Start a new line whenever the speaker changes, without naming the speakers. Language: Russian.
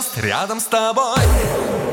звезд рядом с тобой